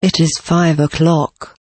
It is five o'clock.